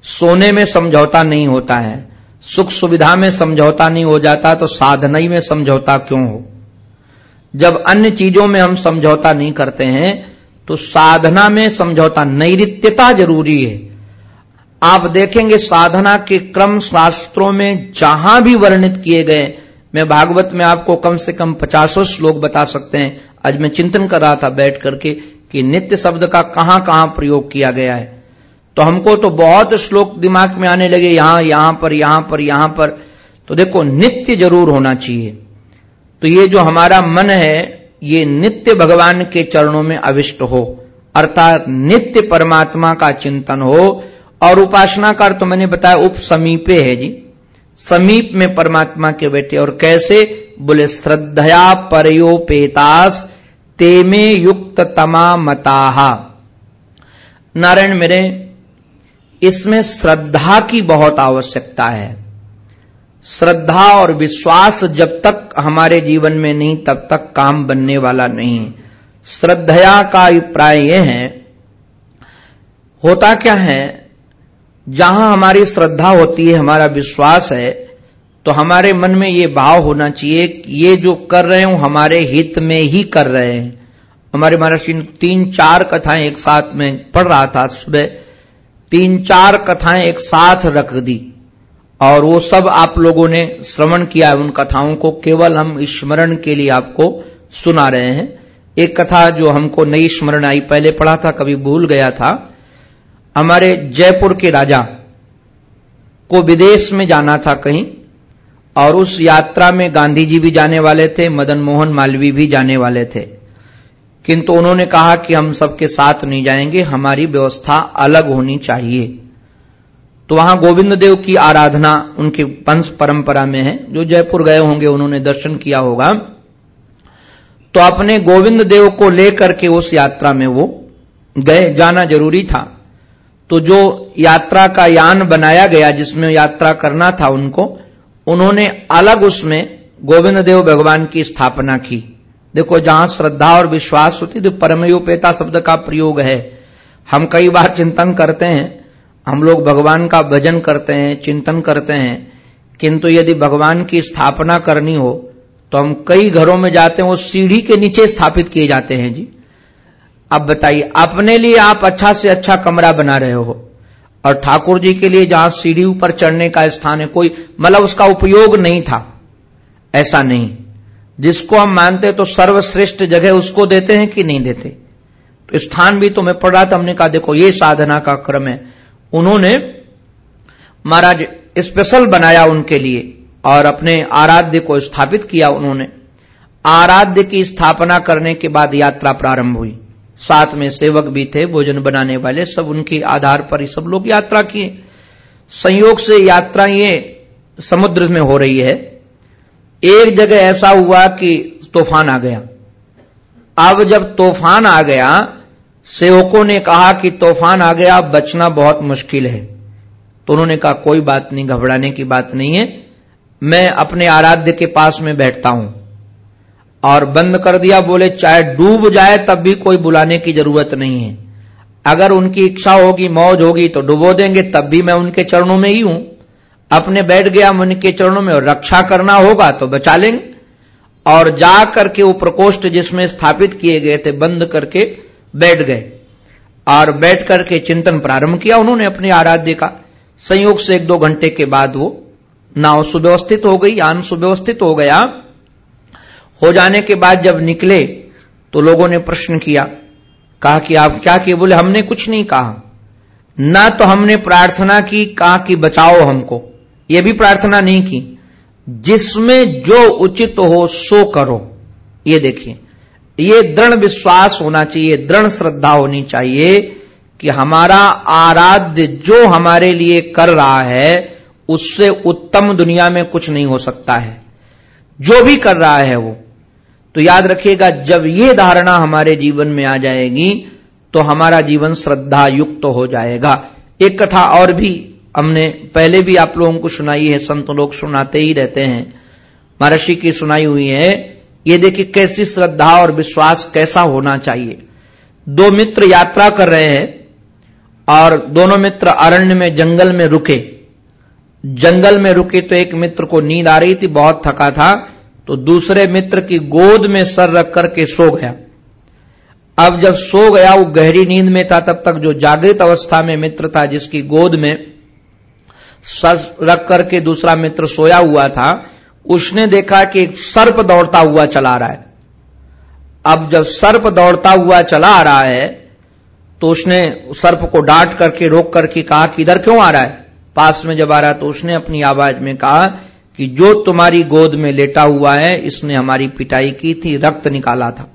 सोने में समझौता नहीं होता है। सुख सुविधा में समझौता नहीं हो जाता तो साधना ही में समझौता क्यों हो? जब अन्य चीज़ों में हम समझौता नहीं करते हैं तो साधना में समझौता नैरित्यता ज़रूरी है। आप देखेंगे साधना के क्रम शास्त्रों में जहाँ भी वर्णित किए गए, मैं भागवत में आपको कम से कम पचासों श्लोक बता सकते हैं। आज मैं चिंतन कर रहा था बैठ करके कि नित्य शब्द का कहाँ कहाँ प्रयोग किया गया है। तो हमको तो बहुत श्लोक दिमाग में आने लगे, यहाँ यहाँ पर यहाँ पर यहाँ पर। तो देखो, नित्य ज़रूर होना चाहिए। तो ये जो हमारा मन है, ये नित्य भगवान के चरणों में अविष्ट हो। अर्थात नित्य परमात्मा का चिंतन हो। और उपासना का तो मैंने बताया, उप समीपे है जी। समीप में परमात्मा के बैठे, और कैसे? बोले, श्रद्धया परयोपेतास, तेमे युक्त तमा मताहा। नारायण मेरे, इसमें श्रद्धा की बहुत आवश्यकता है। श्रद्धा और विश्वास जब तक हमारे जीवन में नहीं, तब तक काम बनने वाला नहीं। श्रद्धया का अभिप्राय यह है, होता क्या है, जहाँ हमारी श्रद्धा होती है, हमारा विश्वास है तो हमारे मन में ये भाव होना चाहिए कि ये जो कर रहे हो, हमारे हित में ही कर रहे हैं। हमारे महाराष्ट्र तीन चार कथाएँ एक साथ में पढ़ रहा था, सुबह तीन चार कथाएँ एक साथ रख दी। और वो सब आप लोगों ने श्रवण किया है उन कथाओं को, केवल हम स्मरण के लिए आपको सुना रहे हैं। एक कथा जो हमको नई स्मरण आई, पहले पढ़ा था, कभी भूल गया था। हमारे जयपुर के राजा को विदेश में जाना था कहीं, और उस यात्रा में गांधी जी भी जाने वाले थे, मदन मोहन मालवीय भी जाने वाले थे। किंतु उन्होंने कहा कि हम सबके साथ नहीं जाएँगे, हमारी व्यवस्था अलग होनी चाहिए। तो वहाँ गोविंद देव की आराधना उनकी वंश परंपरा में है। जो जयपुर गए होंगे, उन्होंने दर्शन किया होगा। तो अपने गोविंद देव को लेकर के उस यात्रा में वो गए, जाना ज़रूरी था। तो जो यात्रा का यान बनाया गया, जिसमें यात्रा करना था उनको, उन्होंने अलग उसमें गोविंद देव भगवान की स्थापना की। देखो, जहाँ श्रद्धा और विश्वास होती तो परमयोपेता शब्द का प्रयोग है। हम कई बार चिंतन करते हैं हम लोग भगवान का भजन करते हैं, चिंतन करते हैं, किंतु यदि भगवान की स्थापना करनी हो तो हम कई घरों में जाते हैं, वो सीढ़ी के नीचे स्थापित किए जाते हैं जी। अब बताइए, अपने लिए आप अच्छा से अच्छा कमरा बना रहे हो, और ठाकुर जी के लिए जहाँ सीढ़ी ऊपर चढ़ने का स्थान है, कोई मतलब उसका उपयोग नहीं था, ऐसा नहीं। जिसको हम मानते तो सर्वश्रेष्ठ जगह उसको देते हैं कि नहीं देते। तो स्थान भी तो मैं पढ़ रहा था, हमने कहा, देखो, ये साधना का क्रम है उन्होंने महाराज स्पेशल बनाया उनके लिए और अपने आराध्य को स्थापित किया उन्होंने। आराध्य की स्थापना करने के बाद यात्रा प्रारंभ हुई। साथ में सेवक भी थे, भोजन बनाने वाले, सब उनके आधार पर ही सब लोग यात्रा किए। संयोग से यात्रा ये समुद्र में हो रही है। एक जगह ऐसा हुआ कि तूफ़ान आ गया। अब जब तूफ़ान आ गया सेवकों ने कहा कि तूफ़ान आ गया बचना बहुत मुश्किल है। तो उन्होंने कहा, कोई बात नहीं, घबराने की बात नहीं है। मैं अपने आराध्य के पास में बैठता हूँ। और बंद कर दिया, बोले, चाहे डूब जाए, तब भी कोई बुलाने की ज़रूरत नहीं है। अगर उनकी इच्छा होगी, मौज होगी तो डुबो देंगे, तब भी मैं उनके चरणों में ही हूँ। अपने बैठ गया उनके चरणों में, और रक्षा करना होगा तो बचा लेंगे। और जा करके वो प्रकोष्ठ जिसमें स्थापित किए गए थे, बंद करके बैठ गए और बैठ करके चिंतन प्रारंभ किया उन्होंने अपने आराध्य का। संयोग से एक दो घंटे के बाद वो नाव सुव्यवस्थित हो गई, यान सुव्यवस्थित हो गया। हो जाने के बाद जब निकले तो लोगों ने प्रश्न किया, कहा कि आप क्या किए? बोले, हमने कुछ नहीं कहा। ना तो हमने प्रार्थना की, कहा कि बचाओ हमको। यह भी प्रार्थना नहीं की। जिसमें जो उचित हो सो करो। ये देखिए ये दृढ़ विश्वास होना चाहिए, दृढ़ श्रद्धा होनी चाहिए कि हमारा आराध्य जो हमारे लिए कर रहा है, उससे उत्तम दुनिया में कुछ नहीं हो सकता है। जो भी कर रहा है वो। तो याद रखिएगा, जब ये धारणा हमारे जीवन में आ जाएगी तो हमारा जीवन श्रद्धा युक्त तो हो जाएगा। एक कथा और भी हमने, पहले भी आप लोगों को सुनाई है, संत लोग सुनाते ही रहते हैं। महर्षि की सुनाई हुई है ये देखिए कैसी श्रद्धा और विश्वास कैसा होना चाहिए। दो मित्र यात्रा कर रहे हैं और दोनों मित्र अरण्य में, जंगल में रुके। जंगल में रुके तो एक मित्र को नींद आ रही थी, बहुत थका था तो दूसरे मित्र की गोद में सर रख करके सो गया। अब जब सो गया, वो गहरी नींद में था, तब तक जो जागृत अवस्था में मित्र था, जिसकी गोद में सर रख करके दूसरा मित्र सोया हुआ था उसने देखा कि एक सर्प दौड़ता हुआ चला रहा है। अब जब सर्प दौड़ता हुआ चला आ रहा है तो उसने सर्प को डांट करके, रोक करके कहा कि इधर क्यों आ रहा है? पास में जब आ रहा है तो उसने अपनी आवाज़ में कहा कि जो तुम्हारी गोद में लेटा हुआ है, इसने हमारी पिटाई की थी, रक्त निकाला था।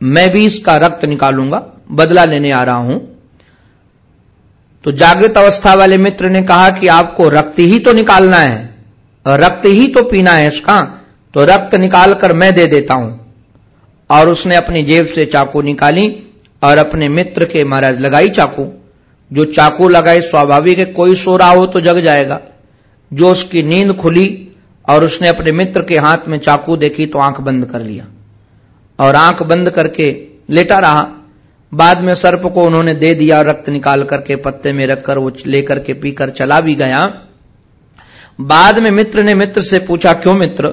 मैं भी इसका रक्त निकालूँगा, बदला लेने आ रहा हूँ। तो जागृत अवस्था वाले मित्र ने कहा कि आपको रक्त ही तो निकालना है। रक्त ही तो पीना है इसका तो रक्त निकालकर मैं दे देता हूँ। और उसने अपनी जेब से चाकू निकाली और अपने मित्र के महाराज लगाई चाकू। जो चाकू लगाए, स्वाभाविक है, कोई सो रहा हो तो जग जाएगा। जो उसकी नींद खुली और उसने अपने मित्र के हाथ में चाकू देखी तो आँख बंद कर लिया। और आँख बंद करके लेटा रहा। बाद में सर्प को उन्होंने दे दिया रक्त निकाल करके पत्ते में रखकर वो लेकर के पीकर चला भी गया। बाद में मित्र ने मित्र से पूछा, क्यों मित्र?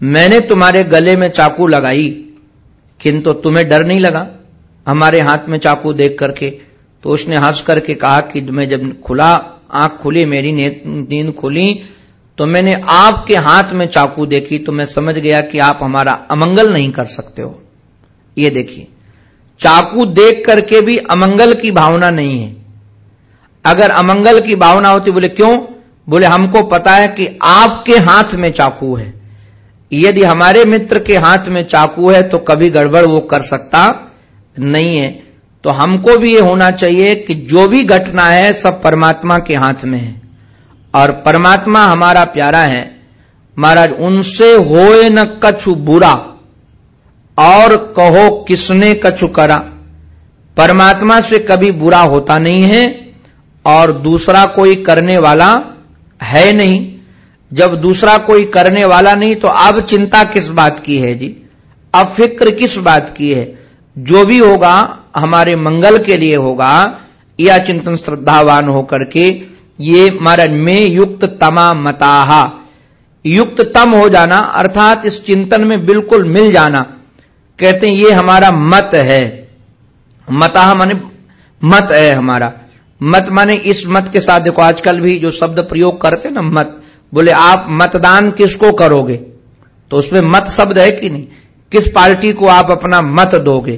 मैंने तुम्हारे गले में चाकू लगाई, किंतु तुम्हें डर नहीं लगा? हमारे हाथ में चाकू देख करके? तो उसने हंस करके कहा कि मैं जब खुला, आँख खुली, मेरी नींद खुली तो मैंने आपके हाथ में चाकू देखी तो मैं समझ गया कि आप हमारा अमंगल नहीं कर सकते हो। ये देखिए, चाकू देख करके भी अमंगल की भावना नहीं है। अगर अमंगल की भावना होती, बोले, क्यों? बोले, हमको पता है कि आपके हाथ में चाकू है। यदि हमारे मित्र के हाथ में चाकू है तो कभी गड़बड़ वो कर सकता नहीं है। तो हमको भी ये होना चाहिए कि जो भी घटना है, सब परमात्मा के हाथ में है। और परमात्मा हमारा प्यारा है। महाराज, उनसे होए न कछु बुरा, और कहो किसने कछु करा। परमात्मा से कभी बुरा होता नहीं है, और दूसरा कोई करने वाला है नहीं, जब दूसरा कोई करने वाला नहीं तो अब चिंता किस बात की है जी? अब फ़िक्र किस बात की है? जो भी होगा, हमारे मंगल के लिए होगा, या चिंतन श्रद्धावान होकर के, ये महाराज में युक्त तमा मताहा। युक्त तम हो जाना, अर्थात इस चिंतन में बिल्कुल मिल जाना। कहते हैं, ये हमारा मत है। मता माने मत है हमारा। मत माने इस मत के साथ देखो, आजकल भी जो शब्द प्रयोग करते ना मत, बोले आप मतदान किसको करोगे? तो उसमें मत शब्द है कि नहीं? किस पार्टी को आप अपना मत दोगे?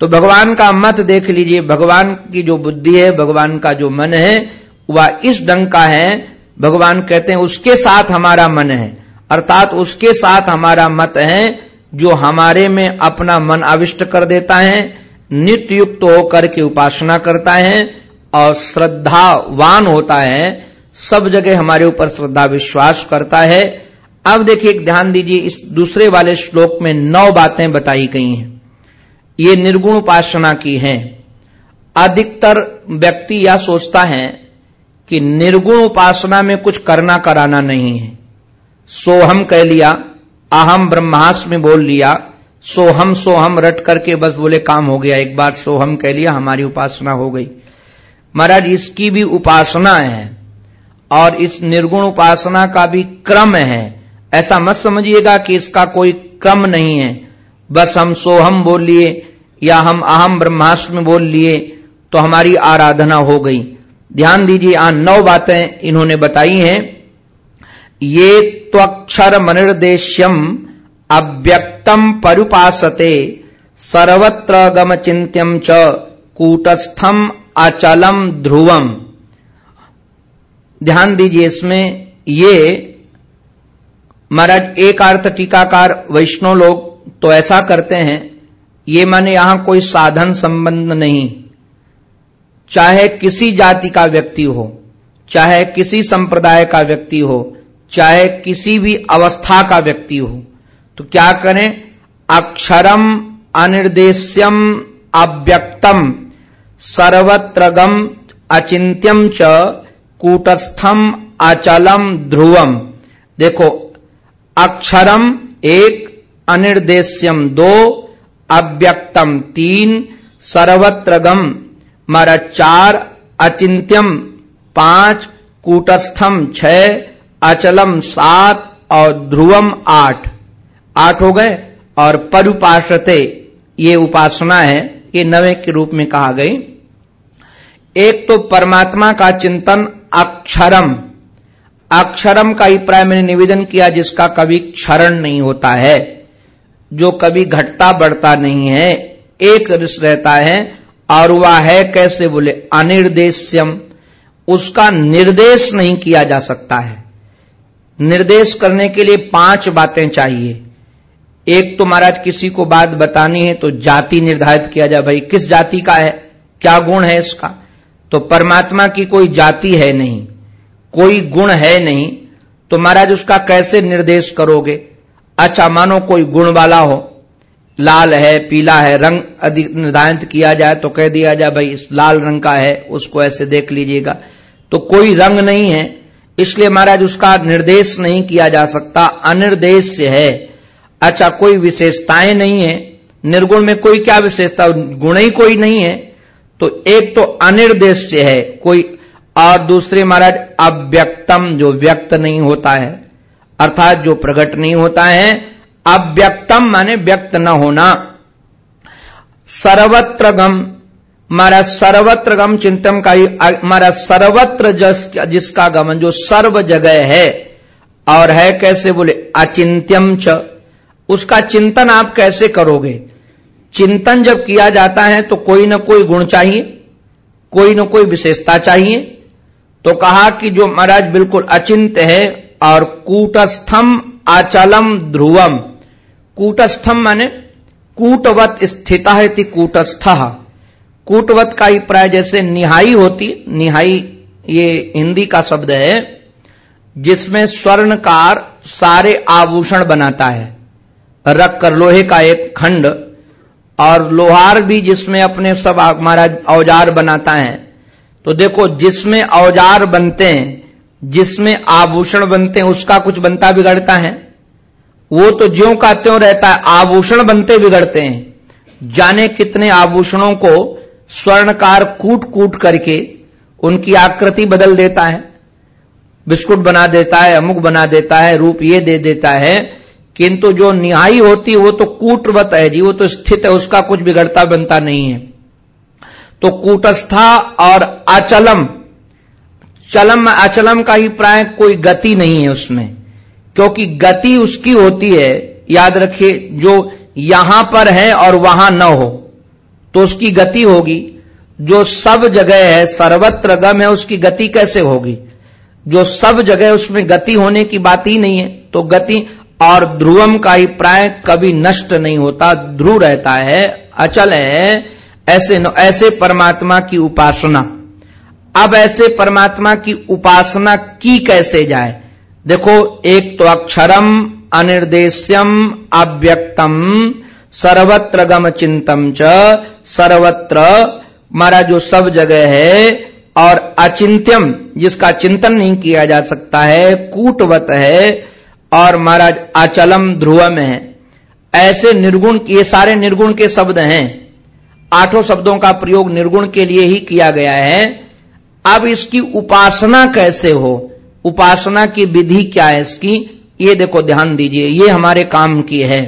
तो भगवान का मत देख लीजिए, भगवान की जो बुद्धि है, भगवान का जो मन है, वह इस ढंग का है, भगवान कहते हैं, उसके साथ हमारा मन है। अर्थात उसके साथ हमारा मत है, जो हमारे में अपना मन अविष्ट कर देता है, नित्य युक्त होकर के उपासना करता है और श्रद्धावान होता है, सब जगह हमारे ऊपर श्रद्धा विश्वास करता है। अब देखिए ध्यान दीजिए, इस दूसरे वाले श्लोक में नौ बातें बताई गई हैं। ये निर्गुण उपासना की हैं। अधिकतर व्यक्ति यह सोचता है कि निर्गुण उपासना में कुछ करना कराना नहीं है। सोहम कह लिया, अहम ब्रह्मास्म बोल लिया, सोहम सोहम रट करके बस बोले, काम हो गया, एक बार सोहम कह लिया, हमारी उपासना हो गई। महाराज, इसकी भी उपासना है और इस निर्गुण उपासना का भी क्रम है। ऐसा मत समझिएगा कि इसका कोई क्रम नहीं है। बस हम सोहम बोल लिए या हम अहम ब्रह्मास्म बोल लिए तो हमारी आराधना हो गई। ध्यान दीजिए, आ नौ बातें इन्होंने बताई हैं। ये त्वक्षर मनिर्देश्यम अव्यक्तम परुपासते। सर्वत्र गम चिंत्यम च कूटस्थम अचलम ध्रुवम। ध्यान दीजिए इसमें, ये महाराज एक अर्थ टीकाकार वैष्णव लोग तो ऐसा करते हैं, ये माने यहाँ कोई साधन संबंध नहीं। चाहे किसी जाति का व्यक्ति हो, चाहे किसी संप्रदाय का व्यक्ति हो, चाहे किसी भी अवस्था का व्यक्ति हो तो क्या करें? अक्षरम अनिर्देश्यम अव्यक्तम। सर्वत्रगम अचिंत्यम च कूटस्थम अचलम ध्रुवम। देखो, अक्षरम एक, अनिर्देश्यम दो, अव्यक्तम तीन, सर्वत्रगम मारा चार अचिंत्यम पाँच, कूटस्थम छह अचलम सात और ध्रुवम आठ। आठ हो गए? और परुपाशते ये उपासना है ये नवे के रूप में कहा गई। एक तो परमात्मा का चिंतन अक्षरम। अक्षरम का अभिप्राय मैंने निवेदन किया जिसका कभी क्षरण नहीं होता है। जो कभी घटता बढ़ता नहीं है, एक रहता है और वह है कैसे बोले, अनिर्देश्यम। उसका निर्देश नहीं किया जा सकता है। निर्देश करने के लिए पाँच बातें चाहिए। एक तो महाराज किसी को बात बतानी है तो जाति निर्धारित किया जाए, भाई, किस जाति का है? क्या गुण है इसका? तो परमात्मा की कोई जाति है नहीं, कोई गुण है नहीं तो महाराज उसका कैसे निर्देश करोगे? अच्छा मानो कोई गुण वाला हो, लाल है, पीला है, रंग अधिक निर्धारित किया जाए तो कह दिया जाए, भाई, इस लाल रंग का है, उसको ऐसे देख लीजिएगा। तो कोई रंग नहीं है, इसलिए महाराज उसका निर्देश नहीं किया जा सकता अनिर्देश है। अच्छा कोई विशेषताएँ नहीं है, निर्गुण में कोई क्या विशेषता, गुण ही कोई नहीं है तो एक तो अनिर्देश है, कोई और दूसरे महाराज, अव्यक्तम, जो व्यक्त नहीं होता है, अर्थात जो प्रकट नहीं होता है, अव्यक्तम माने व्यक्त न होना। सर्वत्र गम हमारा सर्वत्र गम चिंतन का हमारा सर्वत्र जिसका गमन, जो सर्व जगह है, और है कैसे बोले, अचिंत्यम च। उसका चिंतन आप कैसे करोगे? चिंतन जब किया जाता है तो कोई ना कोई गुण चाहिए, कोई ना कोई विशेषता चाहिए। तो कहा कि जो महाराज बिल्कुल अचिंत है और कूटस्थम आचलम ध्रुवम। कूटस्थम माने कूटवत स्थित है कूटस्थ। कूटवत का अभिप्राय जैसे निहाई होती, निहाई ये हिंदी का शब्द है, जिसमें स्वर्णकार सारे आभूषण बनाता है। रख कर लोहे का एक खंड और लोहार भी जिसमें अपने सब हमारा औज़ार बनाता है। तो देखो, जिसमें औज़ार बनते हैं, जिसमें आभूषण बनते हैं, उसका कुछ बनता बिगड़ता है। वो तो ज्यो का त्यों रहता है, आभूषण बनते बिगड़ते हैं। जाने कितने आभूषणों को स्वर्णकार कूट कूट करके उनकी आकृति बदल देता है। बिस्कुट बना देता है, अमुक बना देता है, रूप ये दे देता है किंतु जो निहाई होती, वो तो कूटवत है जी, वो तो स्थित है, उसका कुछ बिगड़ता बनता नहीं है। तो कूटस्था और अचलम चलम अचलम का ही प्राय कोई गति नहीं है उसमें। क्योंकि गति उसकी होती है, याद रखिए, जो यहाँ पर है और वहाँ न हो तो उसकी गति होगी। जो सब जगह है, सर्वत्र गम है, उसकी गति कैसे होगी? जो सब जगह उसमें गति होने की बात ही नहीं है। तो गति और ध्रुवम का ही प्राय कभी नष्ट नहीं होता, ध्रुव रहता है, अचल है, ऐसे ऐसे परमात्मा की उपासना। अब ऐसे परमात्मा की उपासना की कैसे जाए? देखो, एक तो अक्षरम, अनिर्देश्यम, अव्यक्तम, सर्वत्र गम चिंतम च, सर्वत्र मारा जो सब जगह है, और अचिंत्यम, जिसका चिंतन नहीं किया जा सकता है, कूटवत है और महाराज अचलम ध्रुवम है। ऐसे निर्गुण, ये सारे निर्गुण के शब्द हैं। आठों शब्दों का प्रयोग निर्गुण के लिए ही किया गया है। अब इसकी उपासना कैसे हो? उपासना की विधि क्या है इसकी? ये देखो, ध्यान दीजिए, ये हमारे काम की है।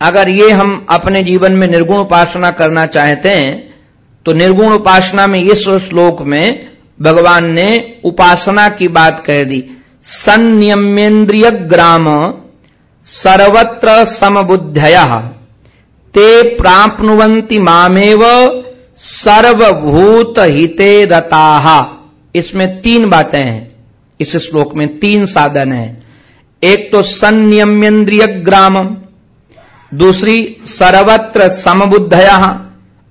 अगर ये हम अपने जीवन में निर्गुण उपासना करना चाहते हैं तो निर्गुण उपासना में इस श्लोक में भगवान ने उपासना की बात कह दी। संयम्येन्द्रिय ग्राम सर्वत्र समबुद्धय। ते प्राप्नुवंति मामेव सर्वभूत हिते रता। इसमें तीन बातें हैं। इस श्लोक में तीन साधन है। एक तो संयम्यन्द्रिय ग्रामम दूसरी सर्वत्र समबुद्धया,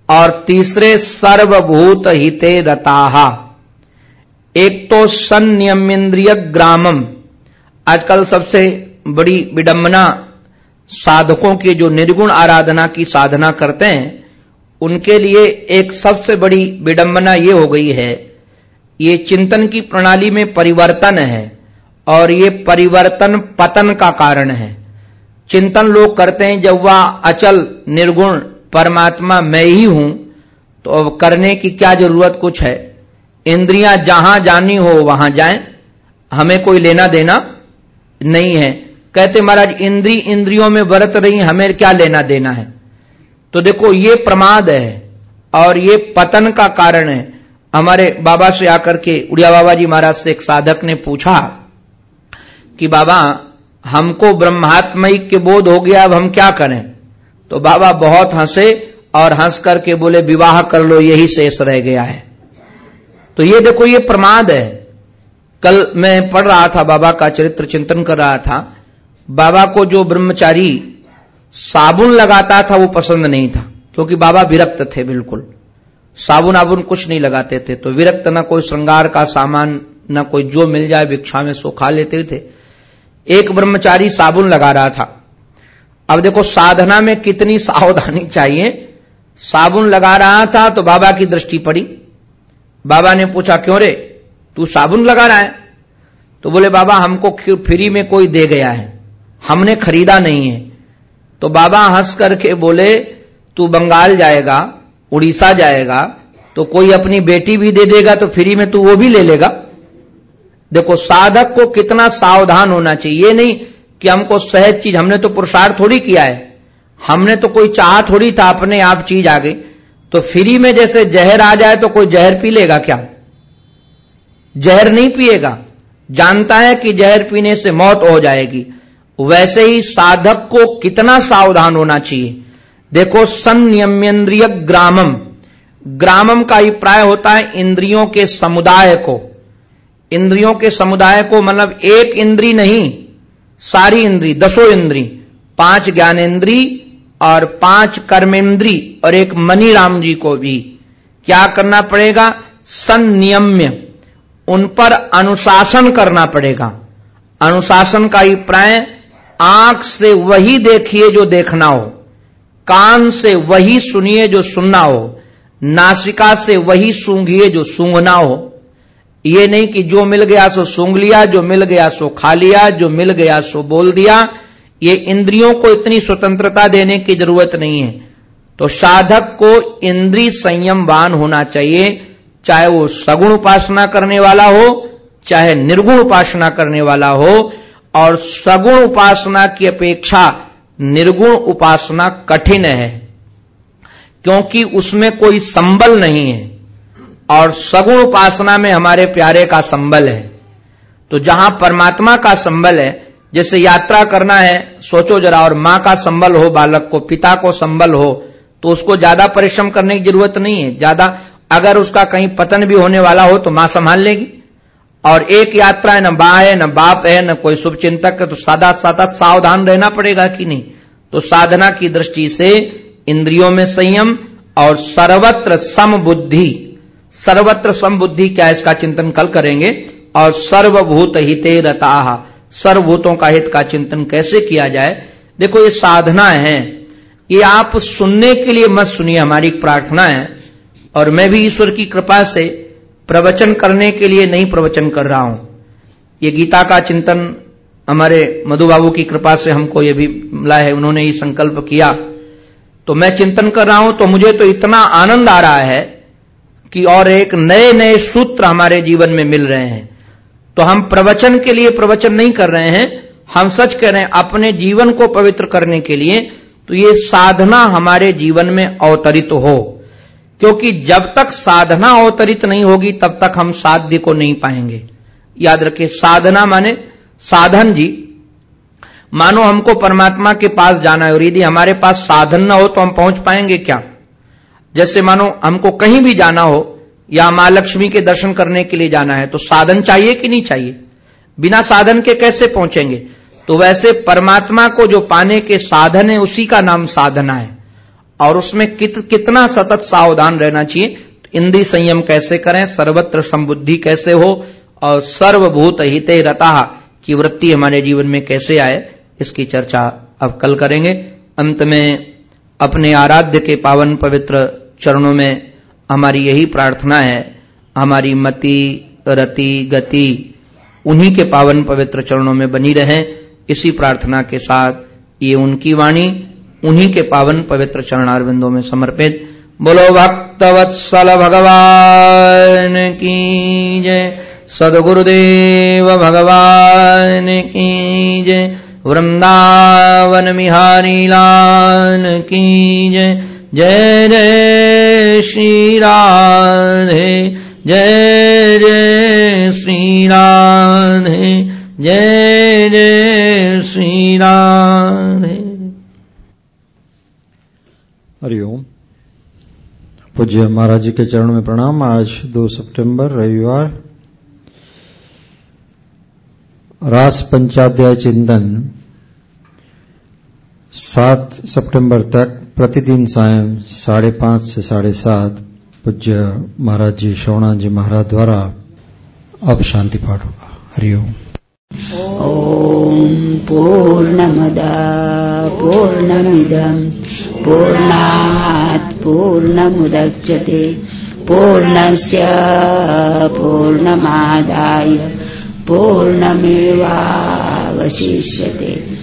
और तीसरे सर्वभूत हिते रताहा एक तो संयम्यन्द्रिय ग्रामम आजकल सबसे बड़ी विडंबना साधकों की जो निर्गुण आराधना की साधना करते हैं, उनके लिए एक सबसे बड़ी विडंबना ये हो गई है, ये चिंतन की प्रणाली में परिवर्तन है और ये परिवर्तन पतन का कारण है। चिंतन लोग करते हैं, जब वह अचल, निर्गुण, परमात्मा मैं ही हूँ तो अब करने की क्या ज़रूरत कुछ है? इंद्रियाँ जहाँ जानी हो, वहाँ जाएँ। हमें कोई लेना देना नहीं है। कहते महाराज, इंद्री इंद्रियों में बरत रही, हमें क्या लेना देना है? तो देखो, ये प्रमाद है और ये पतन का कारण है। हमारे बाबा से आकर के उड़िया बाबा जी महाराज से एक साधक ने पूछा कि बाबा, हमको ब्रह्मात्मय के बोध हो गया, अब हम क्या करें? तो बाबा बहुत हंसे और हंस करके बोले, विवाह कर लो, यही शेष रह गया है। तो ये देखो, ये प्रमाद है। कल मैं पढ़ रहा था, बाबा का चरित्र चिंतन कर रहा था। बाबा को जो ब्रह्मचारी साबुन लगाता था, वो पसंद नहीं था, क्योंकि बाबा विरक्त थे बिल्कुल। साबुन आबुन कुछ नहीं लगाते थे तो विरक्त ना कोई श्रृंगार का सामान, ना कोई जो मिल जाए, भिक्षा में सो खा लेते थे। एक ब्रह्मचारी साबुन लगा रहा था। अब देखो, साधना में कितनी सावधानी चाहिए। साबुन लगा रहा था तो बाबा की दृष्टि पड़ी। बाबा ने पूछा, क्यों रे? तू साबुन लगा रहा है? तो बोले, बाबा, हमको फ्री में कोई दे गया है। हमने खरीदा नहीं है। तो बाबा हंस करके बोले, तू बंगाल जाएगा, उड़ीसा जाएगा तो कोई अपनी बेटी भी दे देगा तो फ्री में तू वो भी ले लेगा? देखो, साधक को कितना सावधान होना चाहिए। ये नहीं कि हमको सहज चीज़, हमने तो पुरुषार्थ थोड़ी किया है। हमने तो कोई चाह थोड़ी था, अपने आप चीज़ आ गई। तो फ्री में जैसे जहर आ जाए तो कोई जहर पी लेगा क्या? जहर नहीं पिएगा। जानता है कि जहर पीने से मौत हो जाएगी। वैसे ही साधक को कितना सावधान होना चाहिए। देखो, संयम्यन्द्रिय ग्रामम। ग्रामम का अभिप्राय होता है इंद्रियों के समुदाय को। इंद्रियों के समुदाय को मतलब एक इंद्री नहीं, सारी इंद्री, दसों इंद्री, पाँच ज्ञानेन्द्री और पाँच कर्मेंद्री और एक मनी राम जी को भी। क्या करना पड़ेगा? संयम्य उन पर अनुशासन करना पड़ेगा। अनुशासन का अभिप्राय, आँख से वही देखिए जो देखना हो। कान से वही सुनिए जो सुनना हो। नासिका से वही सूंघिए जो सूंघना हो। ये नहीं कि जो मिल गया सो सूंघ लिया, जो मिल गया सो खा लिया, जो मिल गया सो बोल दिया। ये इंद्रियों को इतनी स्वतंत्रता देने की ज़रूरत नहीं है। तो साधक को इंद्री संयमवान होना चाहिए, चाहे वो सगुण उपासना करने वाला हो, चाहे निर्गुण उपासना करने वाला हो, और सगुण उपासना की अपेक्षा निर्गुण उपासना कठिन है, क्योंकि उसमें कोई संबल नहीं है, और सगुण उपासना में हमारे प्यारे का संबल है। तो जहाँ परमात्मा का संबल है जैसे यात्रा करना है, सोचो जरा, और माँ का संबल हो, बालक को, पिता को संबल हो तो उसको ज़्यादा परिश्रम करने की ज़रूरत नहीं है। ज़्यादा, अगर उसका कहीं पतन भी होने वाला हो तो माँ संभाल लेगी। और एक यात्रा है, न बा है, न बाप है, न कोई शुभ चिंतक है तो सादा सादा सावधान रहना पड़ेगा कि नहीं? तो साधना की दृष्टि से इंद्रियों में संयम और सर्वत्र सम बुद्धि सर्वत्र सम बुद्धि क्या इसका चिंतन कल करेंगे? और सर्वभूत हिते रता। सर्वभूतों का हित का चिंतन कैसे किया जाए? देखो, ये साधना है। ये आप सुनने के लिए मत सुनिए, हमारी प्रार्थना है। और मैं भी ईश्वर की कृपा से प्रवचन करने के लिए नहीं प्रवचन कर रहा हूँ। ये गीता का चिंतन हमारे मधु बाबू की कृपा से हमको ये भी मिला है, उन्होंने ये संकल्प किया। तो मैं चिंतन कर रहा हूँ तो मुझे तो इतना आनंद आ रहा है कि और एक नए नए सूत्र हमारे जीवन में मिल रहे हैं। तो हम प्रवचन के लिए प्रवचन नहीं कर रहे हैं, हम सच कह रहे हैं, अपने जीवन को पवित्र करने के लिए तो ये साधना हमारे जीवन में अवतरित हो। क्योंकि जब तक साधना अवतरित नहीं होगी, तब तक हम साध्य को नहीं पाएँगे। याद रखिए, साधना माने साधन जी। मानो हमको परमात्मा के पास जाना है और यदि हमारे पास साधन ना हो तो हम पहुँच पाएँगे क्या? जैसे मानो हमको कहीं भी जाना हो या माँ लक्ष्मी के दर्शन करने के लिए जाना है तो साधन चाहिए कि नहीं चाहिए? बिना साधन के कैसे पहुँचेंगे? तो वैसे परमात्मा को जो पाने के साधन है उसी का नाम साधना है। और उसमें कित, कितना सतत सावधान रहना चाहिए? इंद्री संयम कैसे करें? सर्वत्र संबुद्धि कैसे हो? और सर्वभूत हिते रता की वृत्ति हमारे जीवन में कैसे आए? इसकी चर्चा अब कल करेंगे। अंत में अपने आराध्य के पावन पवित्र चरणों में हमारी यही प्रार्थना है, हमारी मति, रति, गति, उन्हीं के पावन पवित्र चरणों में बनी रहे। इसी प्रार्थना के साथ ये उनकी वाणी, उन्हीं के पावन पवित्र चरणारविंदों में समर्पित। बोलो, भक्तवत्सल भगवान की जय। सदगुरुदेव भगवान की जय। वृंदावन बिहारी लाल की जय। जय जय श्री राधे, जय जय श्री राधे, जय जय श्री राधे।
हरिओम पूज्य महाराज जी के चरणों में प्रणाम। आज 2 सितंबर, रविवार। रास पंचाध्याय चिंतन। सात सितंबर तक प्रतिदिन सायं साढ़े पाँच से साढ़े सात पूज्य महाराज जी श्रवणा जी महाराज द्वारा अब शांति पाठ होगा। हरिओम
ॐ पूर्णमदा पूर्णमिदम् पूर्णात् पूर्णमुदच्यते, पूर्णस्य पूर्णमादाय, पूर्णमेवावशिष्यते।